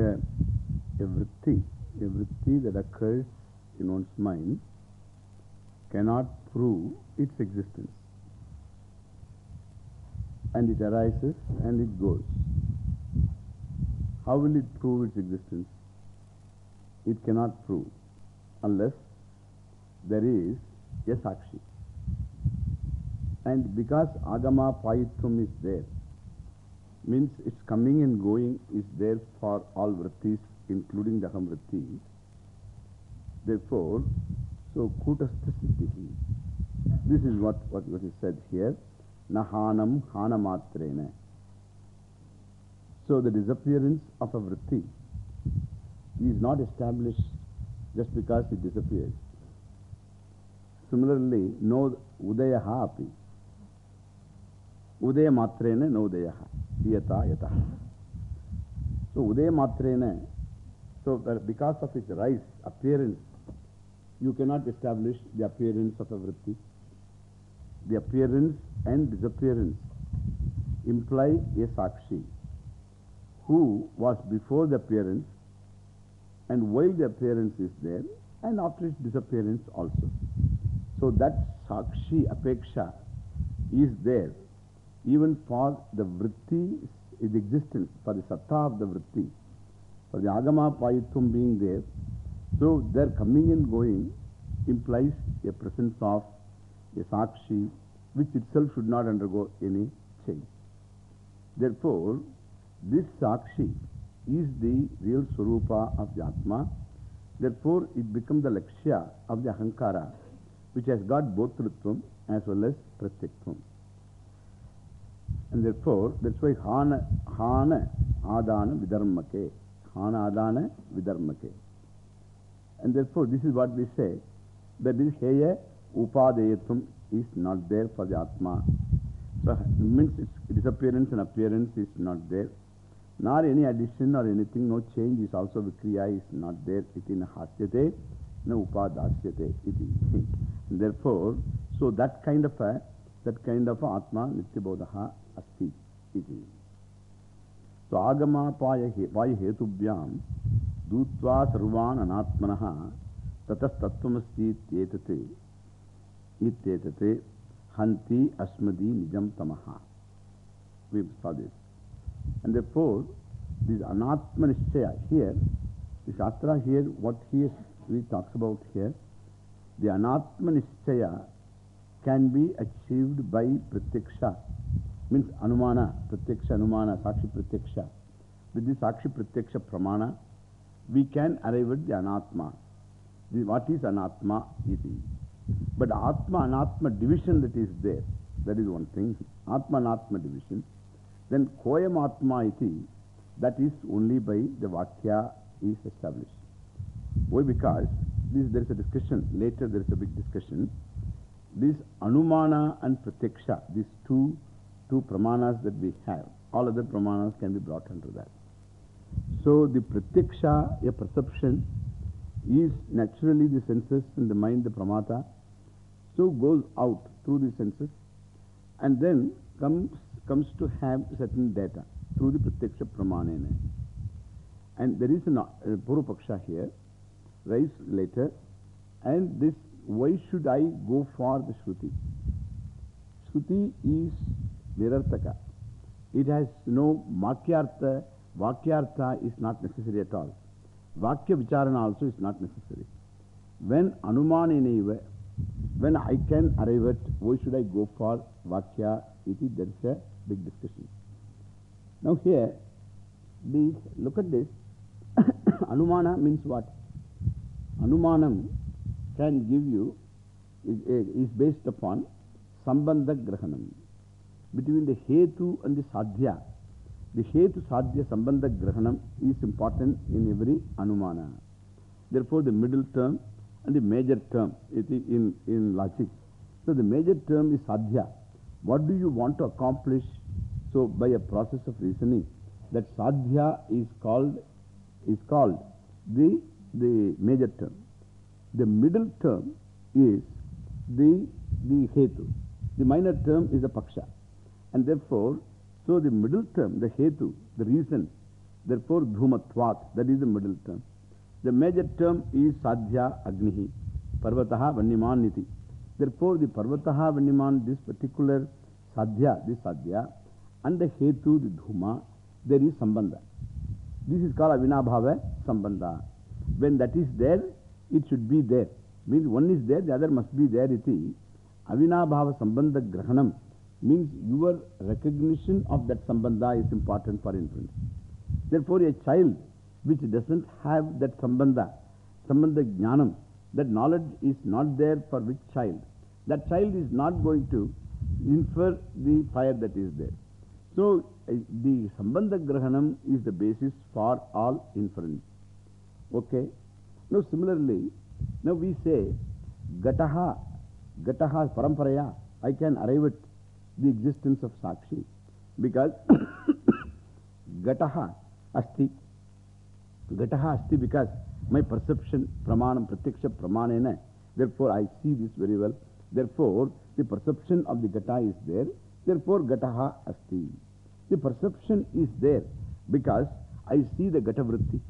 a, a vritti, a vritti that occurs in one's mind cannot prove its existence. And it arises and it goes. How will it prove its existence? It cannot prove unless there is a sakshi. And because agama payitvam is there, means its coming and going is there for all vrittis, including the aham vritti. Therefore, so kutastha siddhihi. This is what, what, what is said here. Nahanam hanamatrena. So the disappearance of a vritti is not established just because it disappears. Similarly, no udayaha api. Udaya matrena no udayaha. Yata yataha. So udaya matrena, so because of its rise, appearance, you cannot establish the appearance of a vritti. The appearance and disappearance imply a sakshi who was before the appearance and while the appearance is there and after its disappearance also. So that sakshi apeksha is there even for the vritti, the existence, for the sattva of the vritti, for the agama payitvam being there. So their coming and going implies a presence of a sakshi which itself should not undergo any change. Therefore, this sakshi is the real swarupa of the Atma. Therefore, it becomes the lakshya of the ahankara which has got both trutvam as well as pratyaktvam. And therefore, that's why Hana, Hana Adana Vidharmake. Hana Adana Vidharmake. And therefore, this is what we say that this Heya Upadayatvam is not there for the Atma. So, it means its disappearance and appearance is not there. Nor any addition or anything, no change is also Vikriya is not there. Iti na hasyate, na upadasyate. And therefore, so that kind of a, that kind of a Atma Nityabodaha asti. Iti. So, Agama paya hetubhyam dutva sarvan anatmanaha tatas tattvamasti tietate ityetate hanti asmadi nijam tamaha. We saw this. And therefore, this anatma here, the Shastra here, what he is, he talks about here, the anatma can be achieved by pratyaksha, means anumana, pratyaksha, anumana, sakshi pratyaksha. With this sakshi pratyaksha pramana, we can arrive at the anatma. The, what is anatma? Iti. But atma anatma division that is there, that is one thing. Atma anatma division. Then koyam atma iti, that is only by the vakya is established. Why? Because this, there is a discussion, later there is a big discussion. This anumana and pratyaksha, these two, two pramanas that we have, all other pramanas can be brought under that. So the pratyaksha, a perception, is naturally the senses in the mind, the pramata. So goes out through the senses and then comes, comes to have certain data through the pratyaksha pramanena. And there is a uh, Purvapaksha here, rise later. And this, why should I go for the Shruti? Shruti is Virartaka. It has no Makyartha. Vakyartha is not necessary at all. Vakya Vicharana also is not necessary. When anumana Anumanenaiva, when I can arrive at, why should I go for Vakya? Iti, there is a big discussion. Now here, these, look at this. Anumana means what? Anumanam can give you, is, is based upon Sambandha Grahanam. Between the Hetu and the Sadhya. The Hetu Sadhya Sambandha Grahanam is important in every Anumana. Therefore, the middle term and the major term in, in logic. So, the major term is Sadhya. What do you want to accomplish? So, by a process of reasoning, that Sadhya is called, is called the, the major term. The middle term is the, the Hetu. The minor term is the Paksha. And therefore, so the middle term, the Hetu, the reason, Therefore, Dhumatvat, that is the middle term. The major term is Sadhya Agnihi, Parvataha Vanniman Niti. Therefore, the Parvataha Vanniman, this particular Sadhya, this Sadhya, and the Hetu, the Dhuma, there is Sambandha. This is called Avinabhava Sambandha. When that is there, it should be there. Means one is there, the other must be there. Iti. Avinabhava Sambandha Grahanam means your recognition of that Sambandha is important for inference. Therefore, a child which doesn't have that Sambandha, Sambandha Jnanam, that knowledge is not there for which child. That child is not going to infer the fire that is there. So, uh, the Sambandha Grahanam is the basis for all inference. Okay. Now, similarly, now we say Gataha, Gataha Paramparaya, I can arrive at the existence of Sakshi because Gataha Asti. Gataha Asti because my perception, Pramanam, Pratyaksha Pramanena, therefore I see this very well. Therefore, the perception of the Gata is there. Therefore, Gataha Asti. The perception is there because I see the Gata Vritti.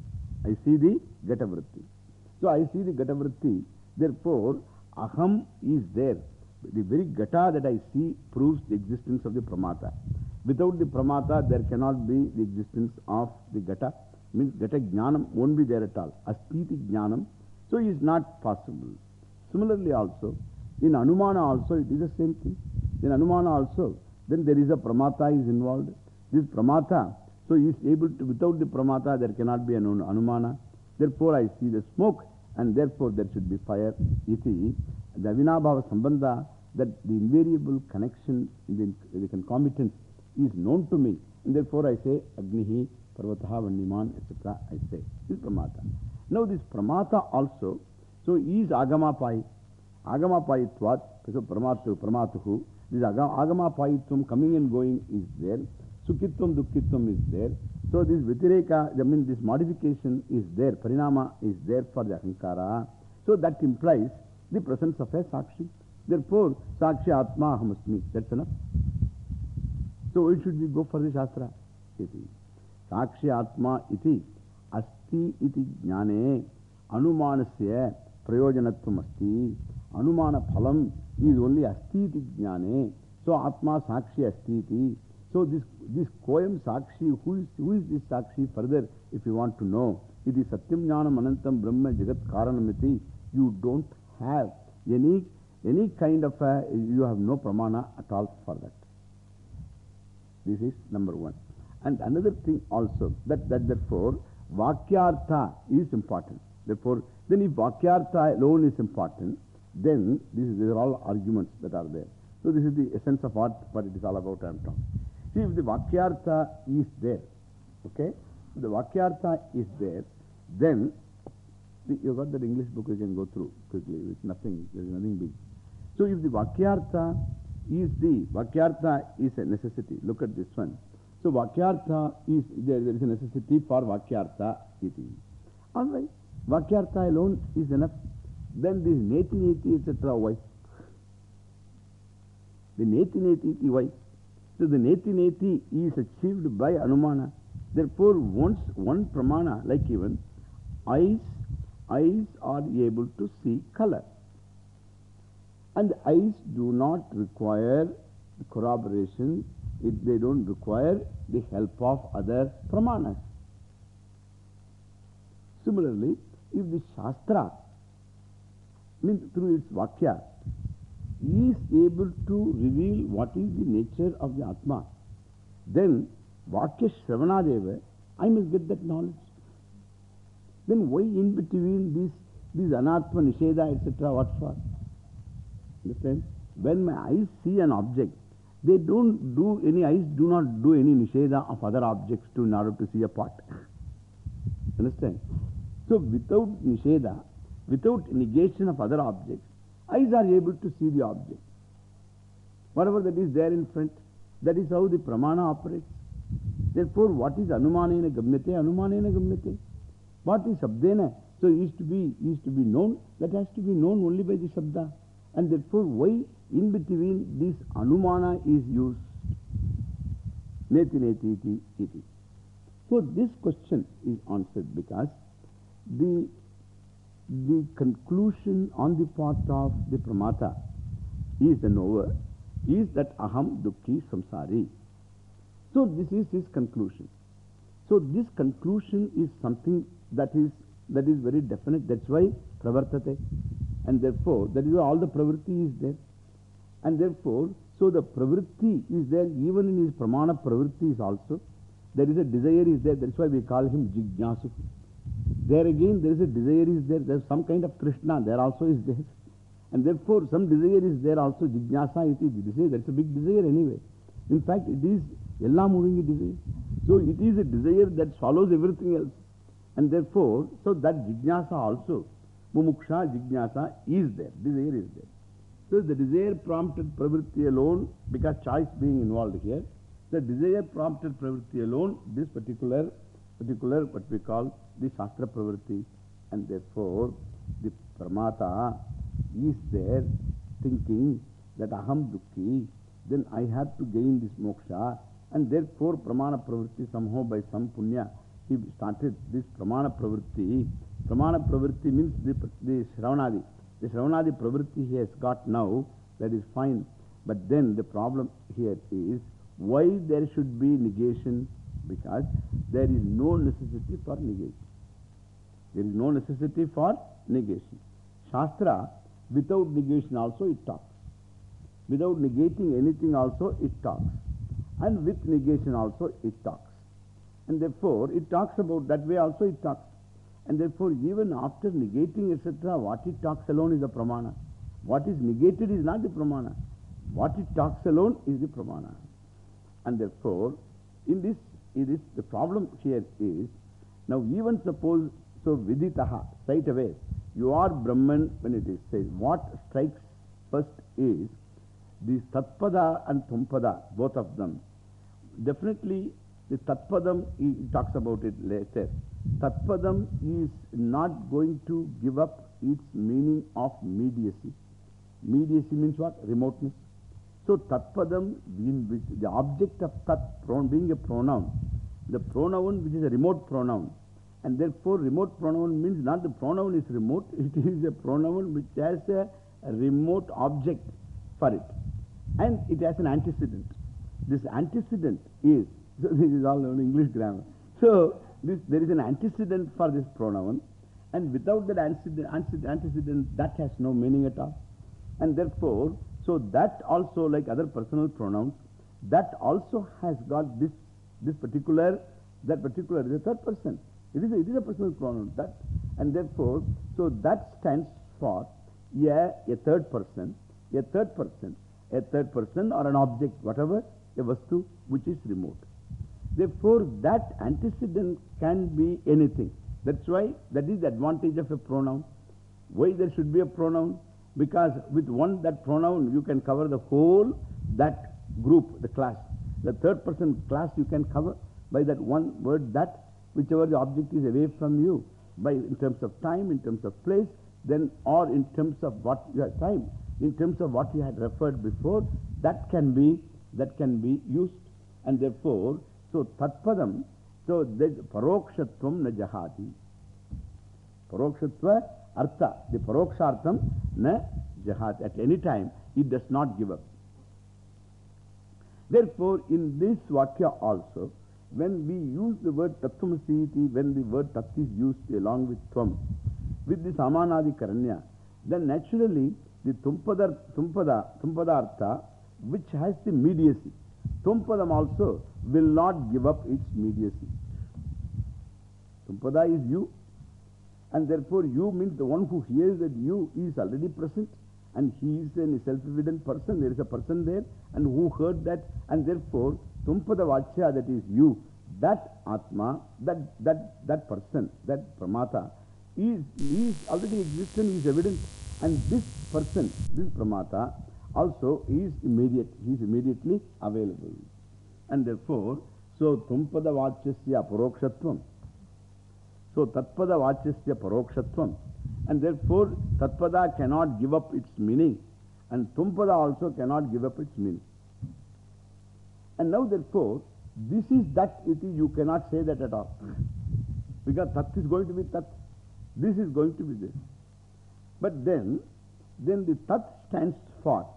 I see the Gata Vritti. So I see the Gata Vritti. Therefore, Aham is there. The very Gata that I see proves the existence of the Pramata. Without the Pramata, there cannot be the existence of the Gata. Means Gata Jnanam won't be there at all. Astiti Jnanam. So it is not possible. Similarly also, in Anumana also it is the same thing. In Anumana also, then there is a Pramata is involved. This Pramata, so he is able to, without the Pramata, there cannot be an Anumana. Therefore, I see the smoke and therefore there should be fire. Iti, the Avinabhava Sambandha, that the invariable connection, the, the concomitance is known to me. And therefore, I say Agnihi, Parvataha, Vandiman, etc. I say. This is Pramata. Now, this Pramata also, so is Agama Pai. Agama Paitvat, so Pramatu, Pramatuhu. This Agama Paitvam coming and going is there. Sukitvam, Dukkitvam is there. So this Vitireka, I mean this modification is there, Parinama is there for the Ahankara. So that implies the presence of a Sakshi. Therefore, Sakshi Atma Ahamasmi. That's enough. So why should we go for the Shastra? Iti. Sakshi Atma iti asti iti jnane anumanasya prayojanatvam asti. Anumana phalam is only asti iti jnane. So Atma Sakshi asti iti. So this, this koyam Sakshi, who is, who is this Sakshi further if you want to know? It Satyam Jnanam Anantam Brahma Jagat Karanamiti. You don't have any, any kind of a, you have no pramana at all for that. This is number one. And another thing also, that, that therefore, Vakyartha is important. Therefore, then if Vakyartha alone is important, then this is, these are all arguments that are there. So this is the essence of what, what it is all about I am talking. See, if the Vakyartha is there, okay, the Vakyartha is there, then the, you got that English book you can go through quickly. It's nothing, there's nothing big. So if the Vakyartha is the, Vakyartha is a necessity. Look at this one. So Vakyartha is, there, there is a necessity for Vakyartha iti. Alright, Vakyartha alone is enough. Then this Neti etc. why? The Neti why? So the Neti is achieved by Anumana. Therefore, once one Pramana, like even eyes, eyes are able to see color. And eyes do not require corroboration, it, they don't require the help of other pramanas. Similarly, if the Shastra, means through its Vakya, is able to reveal what is the nature of the Atma, then Vakya Shravanadeva, I must get that knowledge. Then why in between this, this Anatma, Nisheda, etc., what for? Understand? When my eyes see an object, they don't do any, eyes do not do any Nisheda of other objects to, in order to see a pot. Understand? So without Nisheda, without negation of other objects, eyes are able to see the object. Whatever that is there in front, that is how the Pramana operates. Therefore, what is Anumanena Gamyate? Anumanena Gamyate. What is Shabdena? So it is to be, to be known, that has to be known only by the Shabda. And therefore, why in between this Anumana is used? Neti neti iti iti. So this question is answered because the, the conclusion on the part of the pramata is the knower is that aham dukkhi samsari. So this is his conclusion. So this conclusion is something that is, that is very definite. That's why pravartate. And therefore, that is why all the pravritti is there. And therefore, so the pravritti is there even in his pramana pravritti is also. There is a desire is there. That's why we call him jignasu. There again, there is a desire is there. There's some kind of Trishna. There also is there. And therefore, some desire is there also. Jignasa iti desire. That's a big desire anyway. In fact, it is ella moving desire. So it is a desire that swallows everything else. And therefore, so that jignasa also, mumuksha jignasa is there. Desire is there. So the desire prompted pravritti alone, because choice being involved here, the desire prompted pravritti alone, this particular, particular what we call the shastra pravritti. And therefore, the pramata is there thinking that aham dukkhi, then I have to gain this moksha. And therefore, pramana pravritti somehow by some punya, he started this pramana pravritti. Pramana pravritti means the, the shravanadi. The shravanadi pravritti he has got now, that is fine. But then the problem here is why there should be negation? Because there is no necessity for negation. There is no necessity for negation. Shastra, without negation also it talks. Without negating anything also it talks. And with negation also it talks. And therefore it talks about that way also it talks. And therefore even after negating etc., what it talks alone is the pramana. What is negated is not the pramana. What it talks alone is the pramana. And therefore, in this, the problem here is, now even suppose, so viditaha, straight away, you are Brahman when it is said. What strikes first is the Tatpada and Tumpada, both of them. Definitely, the Tatpadam, he talks about it later. Tatpadam is not going to give up its meaning of mediacy. Mediacy means what? Remoteness. So, Tatpadam, the object of Tat being a pronoun, the pronoun which is a remote pronoun, and therefore remote pronoun means not the pronoun is remote, it is a pronoun which has a remote object for it. And it has an antecedent. This antecedent is, so this is all English grammar. So, this, there is an antecedent for this pronoun, and without that antecedent, antecedent, that has no meaning at all. And therefore, so that also, like other personal pronouns, that also has got this, this particular, that particular is a third person. It is a, it is a personal pronoun, that. And therefore, so that stands for a, a third person, a third person, a third person or an object, whatever, a vastu which is remote. Therefore, that antecedent can be anything. That's why that is the advantage of a pronoun. Why there should be a pronoun? Because with one that pronoun you can cover the whole that group, the class. The third person class you can cover by that one word that whichever the object is away from you by in terms of time, in terms of place, then or in terms of what you have time, in terms of what you had referred before, that can be that can be used. And therefore, so tatpadam, so there's parokshatvam na jahati. Parokshatva artha, the parokshartham na jahati. At any time, it does not give up. Therefore, in this vakya also, when we use the word tattvamasi when the word tat is used along with tvam, with the samanadi karanya, then naturally the tumpada, tumpada, tumpadartha, which has the mediacy, tumpadam also will not give up its mediacy. Tumpada is you, and therefore you means the one who hears that you is already present, and he is a self-evident person. There is a person there, and who heard that, and therefore Tumpada Vachya, that is you, that Atma, that, that, that person, that Pramata, is, is already existent, is evident. And this person, this Pramata, also is immediate, he is immediately available. And therefore, so Tumpada Vachasya Parokshatvam. So Tatpada Vachasya Parokshatvam. And therefore, Tatpada cannot give up its meaning. And Tumpada also cannot give up its meaning. And now therefore, this is that iti, you cannot say that at all. Because tat is going to be tat. This is going to be this. But then, then the tat stands for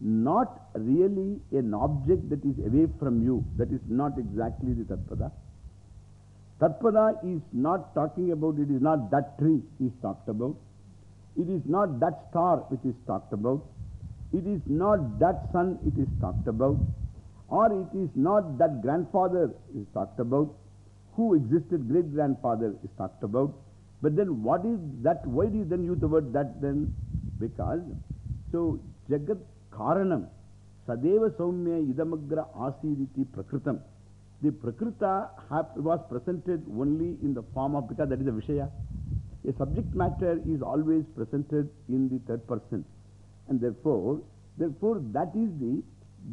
not really an object that is away from you. That is not exactly the tatpada. Tatpada is not talking about, it is not that tree is talked about. It is not that star which is talked about. It is not that sun it is talked about. Or it is not that grandfather is talked about. Who existed, great grandfather is talked about. But then what is that? Why do you then use the word that then? Because, so Jagat Karanam, Sadeva Saumya Idamagra Asiditi Prakritam. The Prakrita was presented only in the form of, because that is a Vishaya. A subject matter is always presented in the third person. And therefore, therefore that is the,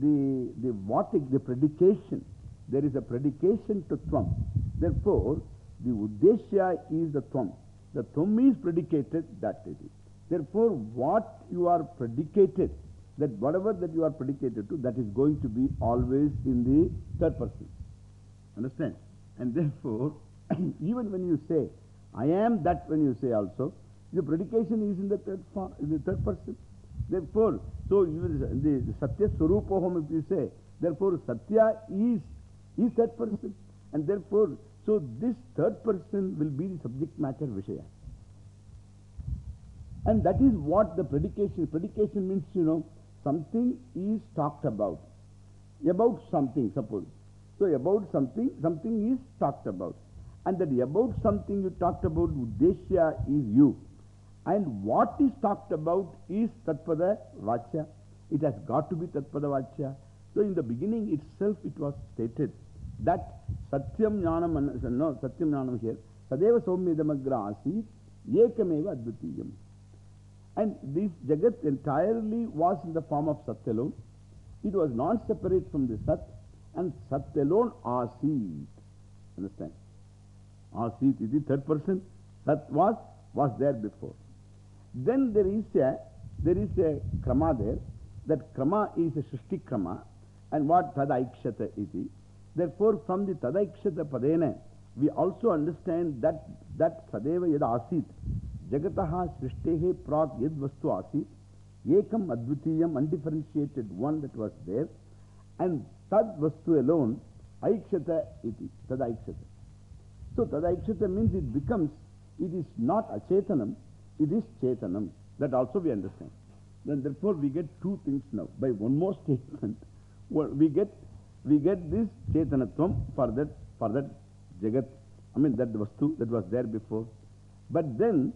the, the what, the predication. There is a predication to Tvam. Therefore, the Uddeshya is the Tvam. The Tvam is predicated, that is it. Therefore, what you are predicated, that whatever that you are predicated to, that is going to be always in the third person. Understand? And therefore, even when you say, I am that when you say also, the predication is in the third, in the third person. Therefore, so the, Satya Swarupoham, if you say, therefore Satya is, is that person. And therefore, so this third person will be the subject matter Vishaya. And that is what the predication, predication means, you know, something is talked about. About something, suppose. So about something, something is talked about. And that about something you talked about, Uddeshya is you. And what is talked about is Tatpada Vachya. It has got to be Tatpada Vachya. So in the beginning itself it was stated that Satyam Jnanam, no, Satyam Jnanam here, Sadeva Somyadamagra Asit, Yekameva Advitiyam. And this Jagat entirely was in the form of Sat alone. It was not separate from the Sat, and Sat alone Asit. Understand? Asit is the third person. Sat was, was there before. Then there is a, there is a krama there. That krama is a Srishti krama. And what Tadaikshata iti. Therefore, from the Tadaikshata padena, we also understand that, that Sadeva yad asit. Jagataha Srishtehe prak yad vastu asit. Ekam advitiyam undifferentiated one that was there. And tad vastu alone, aikshata iti. Tadaikshata. So Tadaikshata means it becomes, it is not Achetanam, it is Chetanam. That also we understand. Then therefore we get two things now. By one more statement, we get, we get this Chetanatvam for that, for that Jagat. I mean that Vastu that was there before. But then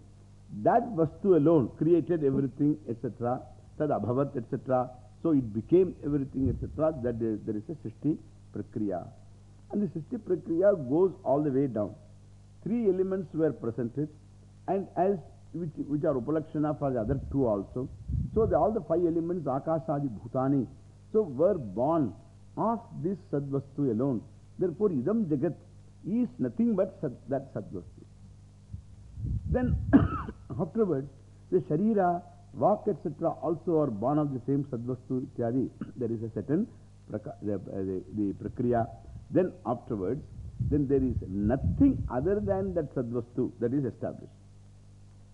that Vastu alone created everything, etc. Tad Abhavat, etc. So it became everything, etc. That there, there is a Srishti Prakriya. And the Srishti Prakriya goes all the way down. Three elements were presented, and as which, which are Upalakshana for the other two also. So the, all the five elements, Akashadi Bhutani, so were born of this Sadvastu alone. Therefore, Idam Jagat is nothing but sad, that Sadvastu. Then, afterwards, the Sharira, Vak, etc. also are born of the same Sadvastu, Ityadi. There is a certain praka, the, the, the Prakriya. Then afterwards, then there is nothing other than that Sadvastu that is established.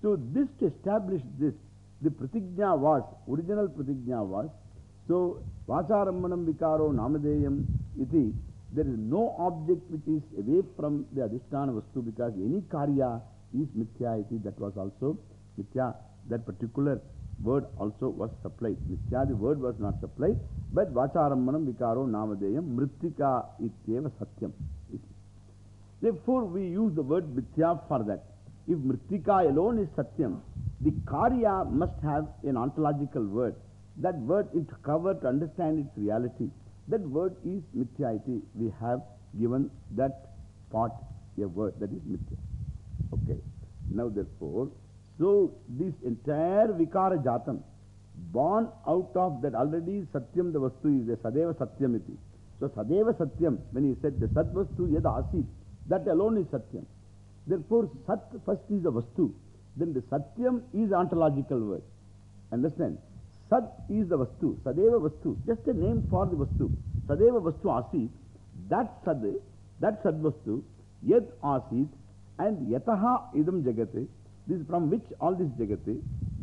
So this to establish this, the Pratigna was, original Pratigna was, so Vacharammanam Vikaro Namadeyam iti, there is no object which is away from the Adhisthana Vastu because any Karya is Mithya that was also Mithya, that particular word also was supplied. Mithya, the word was not supplied, but Vacharambhanam Vikaro Namadeyam Mrittika ityeva Satyam. Therefore, we use the word Mithya for that. If Mritika alone is Satyam, the Karya must have an ontological word. That word is cover to understand its reality. That word is Mithyayati. We have given that part a word that is Mithya. Okay. Now therefore, so this entire Vikara Jatam, born out of that already Satyam the Vastu is a Sadeva Satyamiti. So Sadeva Satyam, when he said the Sat Vastu Yad Asit, that alone is Satyam. Therefore, Sat first is the Vastu. Then the Satyam is ontological word. Understand? Sat is the Vastu. Sadeva Vastu. Just a name for the Vastu. Sadeva Vastu Asit. that sad, that sadvastu, yad asit, and yataha idam jagati, this is from which all this jagati,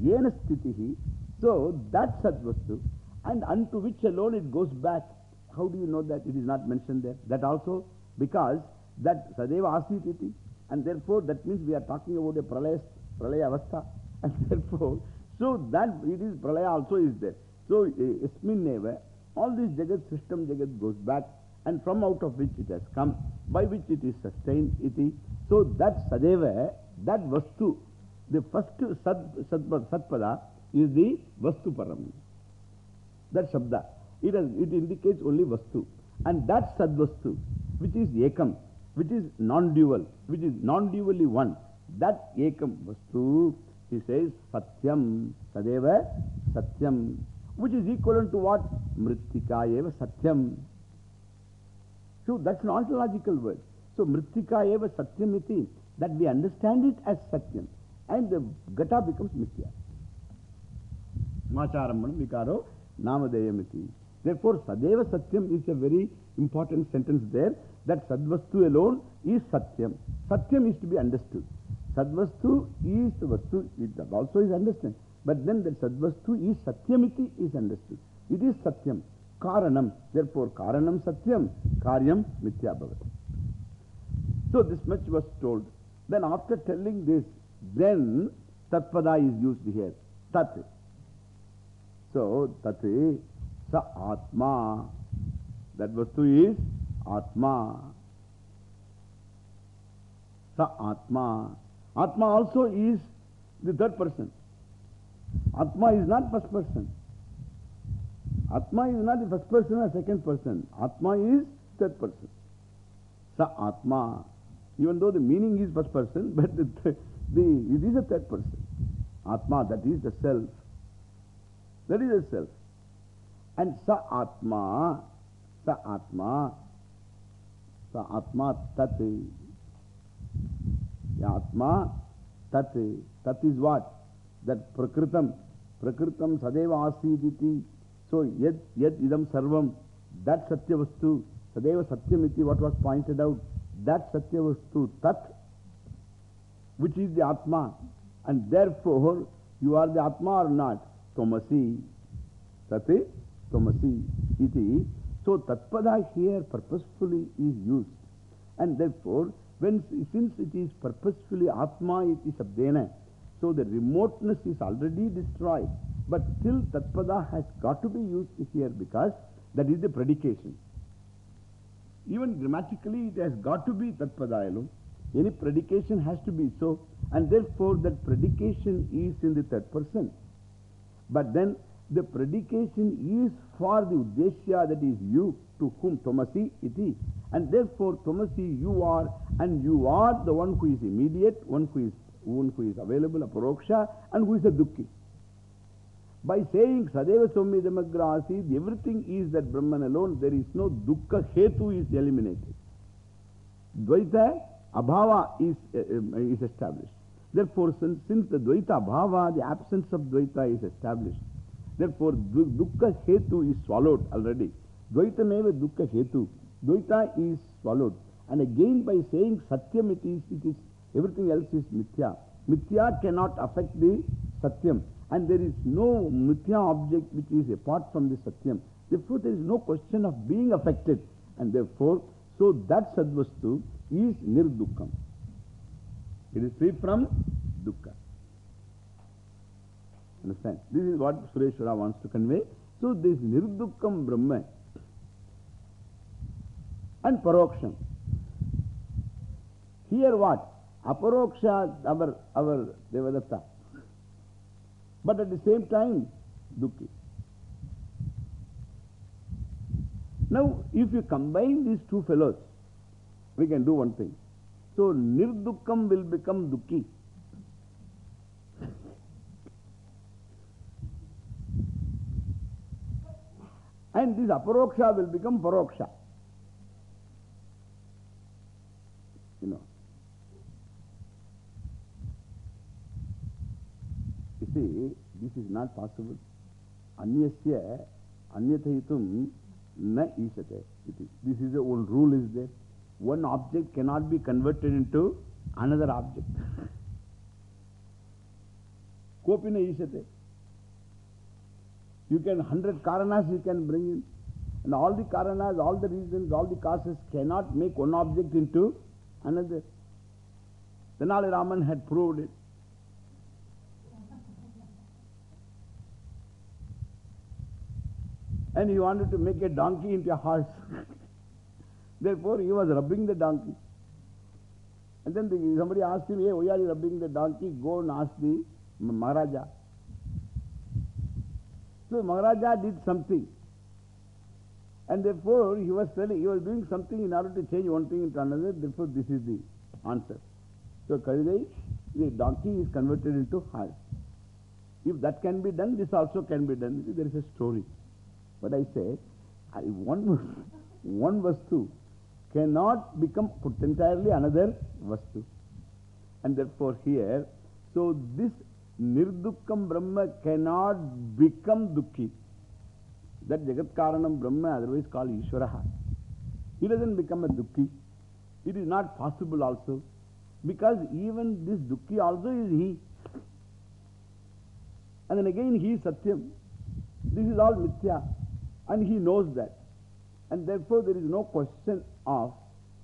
yena stitihi, so that sadvastu, and unto which alone it goes back. How do you know that it is not mentioned there? That also because that sadeva asit iti, and therefore that means we are talking about a pralaya, pralaya avastha, and therefore, so that it is pralaya also is there. So, ismin neva, all this jagat system jagat goes back and from out of which it has come, by which it is sustained iti. So that sadeva, that vastu, the first sad, sad, sadpada is the vastu param. That shabda. It, has, it indicates only vastu. And that sadvastu, which is ekam, which is non-dual, which is non-dually one, that ekam vastu, he says satyam, sadeva satyam, which is equivalent to what? Mrittika eva satyam. So that's an ontological word. So mrittika eva satyam iti, that we understand it as satyam. And the gata becomes mithya. Macharammanam vikaro namadeyamiti. Therefore, sadeva satyam is a very important sentence there. That sadvastu alone is satyam. Satyam is to be understood. Sadvastu is the vastu, it also is understood. But then that sadvastu is satyamiti is understood. It is satyam. Karanam. Therefore, karanam satyam, karyam mithya bhavat. So this much was told. Then after telling this, then tatpada is used here. Tat. So, tat sa atma. That vastu is atma. Sa atma. Atma also is the third person. Atma is not first person. Atma is not the first person or second person. Atma is third person. Sa Atma. Even though the meaning is first person, but the, the, it is a third person. Atma, that is the self. That is the self. And Sa Atma, Sa Atma, Sa Atma Tat. Atma Tat. Tat is what? That Prakritam. Prakritam Sadeva Asiditi. So, yet, yet idam sarvam, that satyavastu, sadeva satyamiti, what was pointed out, that satyavastu tat, which is the Atma, and therefore you are the Atma or not, Tomasi, tate, Tomasi, iti. So, tatpada here purposefully is used, and therefore, when, since it is purposefully Atma iti sabdena, so the remoteness is already destroyed. But still Tatpada has got to be used here because that is the predication. Even grammatically it has got to be Tatpada alone. Any predication has to be so and therefore that predication is in the third person. But then the predication is for the Uddeshya that is you to whom Tomasi iti. And therefore Tomasi you are and you are the one who is immediate, one who is, one who is available, a Paroksha and who is a Dukki. By saying Sadeva Somidamagra everything is that Brahman alone, there is no Dukkha Hetu is eliminated. Dvaita Abhava is, uh, is established. Therefore, since, since the Dvaita Abhava, the absence of Dvaita is established, therefore Dukkha Hetu is swallowed already. Dvaita Neva Dukkha Hetu. Dvaita is swallowed. And again by saying Satyam it is, it is, everything else is Mithya. Mithya cannot affect the Satyam. And there is no mithya object which is apart from the satyam. Therefore, there is no question of being affected. And therefore, so that sadvastu is nirdukkam. It is free from dukkha. Understand? This is what Sureshwara wants to convey. So, this nirdukkam Brahma and paroksham. Here what? Aparoksha, our, our Devadatta. But at the same time, Dukki. Now, if you combine these two fellows, we can do one thing. So, Nirdukkam will become Dukki. And this Aparoksha will become Paroksha. You know. This is not possible. Anyasya, anyathayitum na ishate. This is the old rule is there. One object cannot be converted into another object. Kopi na ishate. You can, hundred karanas you can bring in. And all the karanas, all the reasons, all the causes cannot make one object into another. Tenali Raman had proved it. And he wanted to make a donkey into a horse. Therefore, he was rubbing the donkey. And then the, somebody asked him, hey, why are you rubbing the donkey? Go and ask the Maharaja. So Maharaja did something. And therefore, he was telling, he was doing something in order to change one thing into another. Therefore, this is the answer. So Kaligai, the donkey is converted into horse. If that can be done, this also can be done. There is a story. But I say, one, one vastu cannot become put entirely another vastu. And therefore here, so this nirdukkam Brahma cannot become dukhi. That Jagat Karanam Brahma, otherwise called Ishvaraha. He doesn't become a dukhi. It is not possible also. Because even this dukhi also is he. And then again he is Satyam. This is all Mithya. And he knows that. And therefore there is no question of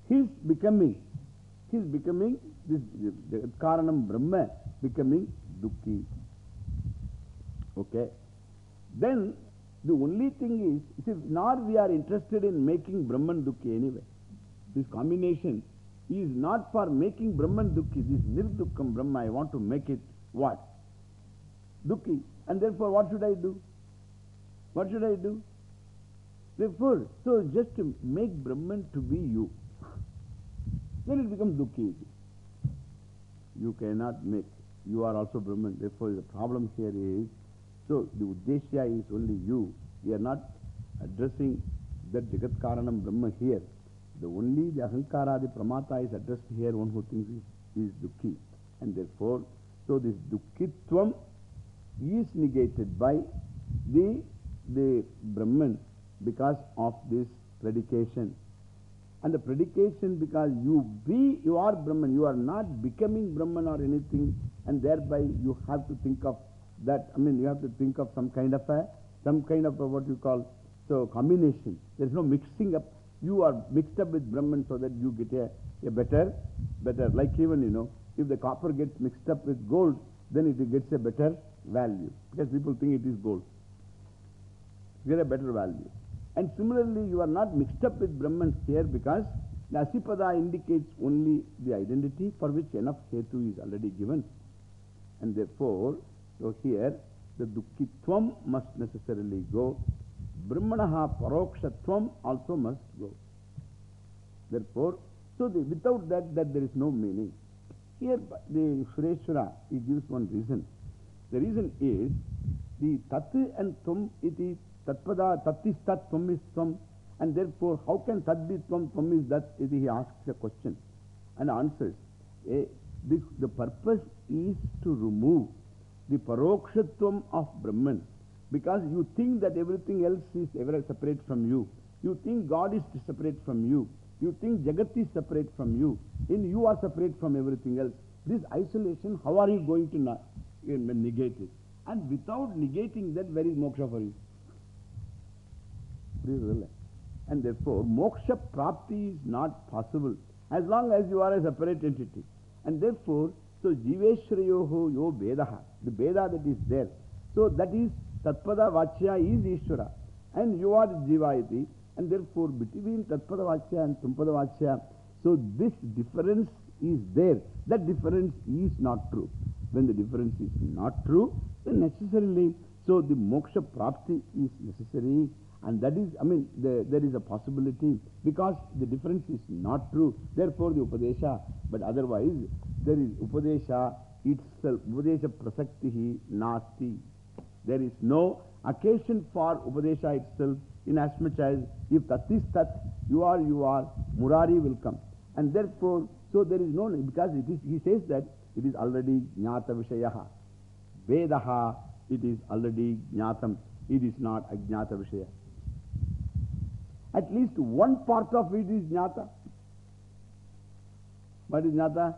his becoming, his becoming, this Karanam Brahma becoming Dukhi. Okay. Then the only thing is, see, nor we are interested in making Brahman Dukhi anyway. This combination is not for making Brahman Dukhi. This Nirdukkam Brahma, I want to make it what? Dukhi. And therefore what should I do? What should I do? Therefore, so just to make Brahman to be you, then it becomes Dukhi. You cannot make. You are also Brahman. Therefore, the problem here is, so the Uddeshya is only you. We are not addressing that Jagat Karanam Brahma here. The only the Ahankara, the Pramata is addressed here, one who thinks is, is Dukhi. And therefore, so this Dukkitvam is negated by the, the Brahman because of this predication. And the predication because you be, you are Brahman, you are not becoming Brahman or anything, and thereby you have to think of that, I mean, you have to think of some kind of a, some kind of a what you call, so combination. There is no mixing up. You are mixed up with Brahman so that you get a, a better, better, like even, you know, if the copper gets mixed up with gold, then it gets a better value. Because people think it is gold. You get a better value. And similarly, you are not mixed up with Brahman here because the Asipada indicates only the identity for which enough Hetu is already given. And therefore, so here, the Dukkitvam must necessarily go. Brahmanaha Parokshatvam also must go. Therefore, so the, without that, that there is no meaning. Here, the Sureshwara, he gives one reason. The reason is the Tat and Tvam iti Tatpada, tat is tat, tvam. And therefore, how can tat be tvam, tvam is that? He asks a question and answers. A, eh, the, purpose is to remove the parokshatvam of Brahman. Because you think that everything else is ever separate from you. You think God is separate from you. You think Jagat is separate from you. In you are separate from everything else. This isolation, how are you going to eh, negate it? And without negating that, where is moksha for you? And therefore, moksha prapti is not possible as long as you are a separate entity. And therefore, so jiveshrayoho yo vedaha, the veda that is there. So that is tatpada vachya is Ishvara. And you are jivayati. And therefore, between tatpada vachya and tumpada vachya, so this difference is there. That difference is not true. When the difference is not true, then necessarily, so the moksha prapti is necessary. And that is, I mean, the, there is a possibility because the difference is not true. Therefore, the Upadesha, but otherwise, there is Upadesha itself, Upadesha prasaktihi nasti. There is no occasion for Upadesha itself in as much as if tat is tat, you are, you are, Murari will come. And therefore, so there is no, because it is, he says that it is already Jnata Vishayaha. Vedaha, it is already Jnatam. It is not Ajnata Vishaya. At least one part of it is jnata. What is jnata?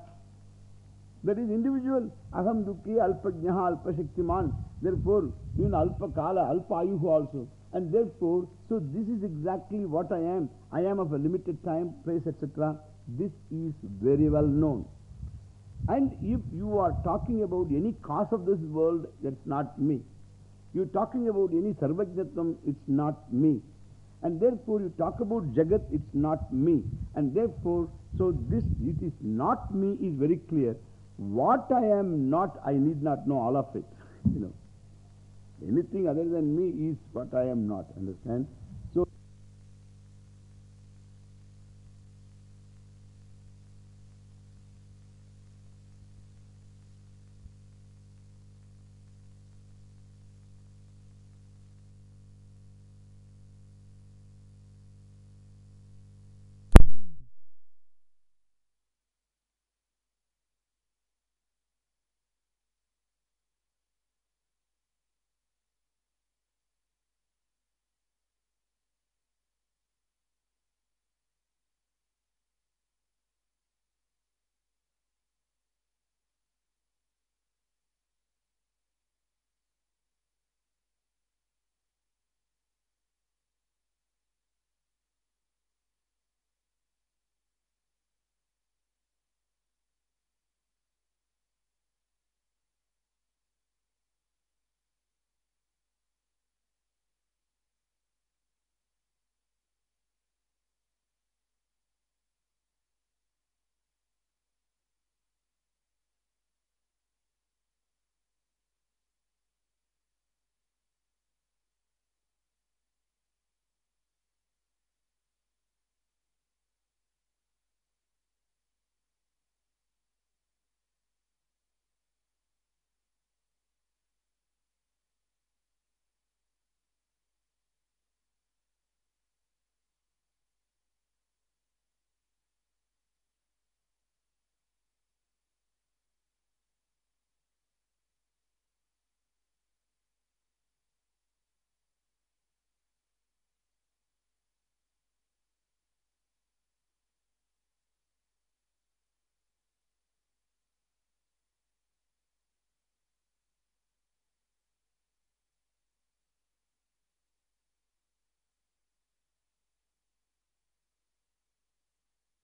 That is individual. Aham dukhi alpajnaha alpashaktiman. Therefore, even alpa kala, alpa ayuhu also. And therefore, so this is exactly what I am. I am of a limited time, place, etc. This is very well known. And if you are talking about any cause of this world, that's not me. You're talking about any sarvajnatvam, it's not me. And therefore you talk about Jagat, it's not me. And therefore, so this, it is not me is very clear. What I am not, I need not know all of it. You know, anything other than me is what I am not. Understand?